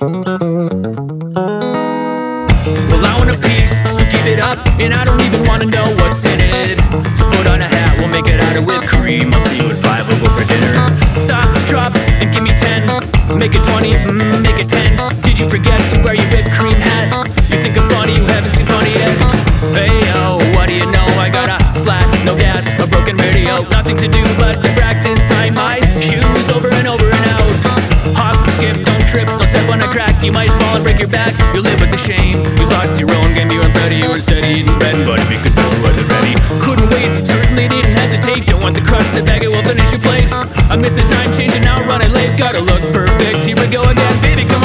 Well, I want a piece, so give it up. And I don't even wanna know what's in it. So put on a hat, we'll make it out of whipped cream. I'll see you at five, we'll go for dinner. Stop, drop, and give me ten. Make it twenty, mm, make it ten. Did you forget to wear your whipped cream hat? You think I'm funny, you haven't seen funny yet. Hey yo, what do you know? I got a flat, no gas, a broken radio. Nothing to do but to practice. Tie my shoes over and over and out. Hop, skip, don't trip, don't on a crack. You might fall and break your back. You live with the shame. You lost your own game, you weren't ready. You were steady eating bread and butter because I wasn't ready. Couldn't wait, certainly didn't hesitate. Don't want the crust, the bag, it will finish your plate. I missed the time change and now running late. Gotta look perfect. Here we go again, baby, come on.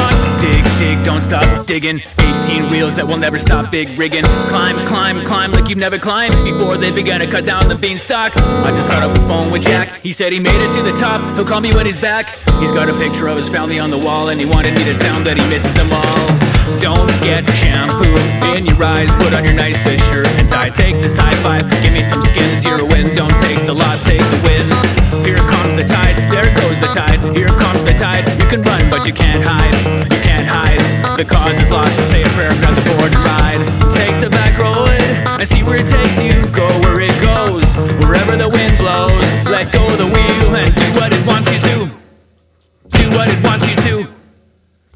Don't stop digging. 18 wheels that will never stop big rigging. Climb, climb, climb like you've never climbed before they began to cut down the beanstalk. I just got off the phone with Jack. He said he made it to the top. He'll call me when he's back. He's got a picture of his family on the wall and he wanted me to tell him that he misses them all. Don't get shampoo in your eyes. Put on your nicest shirt and tie. Take this high five. Give me some skins. You're a win. Don't take the loss. Take the win. Here comes the tide. There goes the tide. Here comes the tide. You can run, but you can't hide. The cause is lost. So say a prayer, and grab the board and ride. Take the back road and see where it takes you. Go where it goes, wherever the wind blows. Let go of the wheel and do what it wants you to. Do what it wants you to.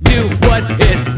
Do what it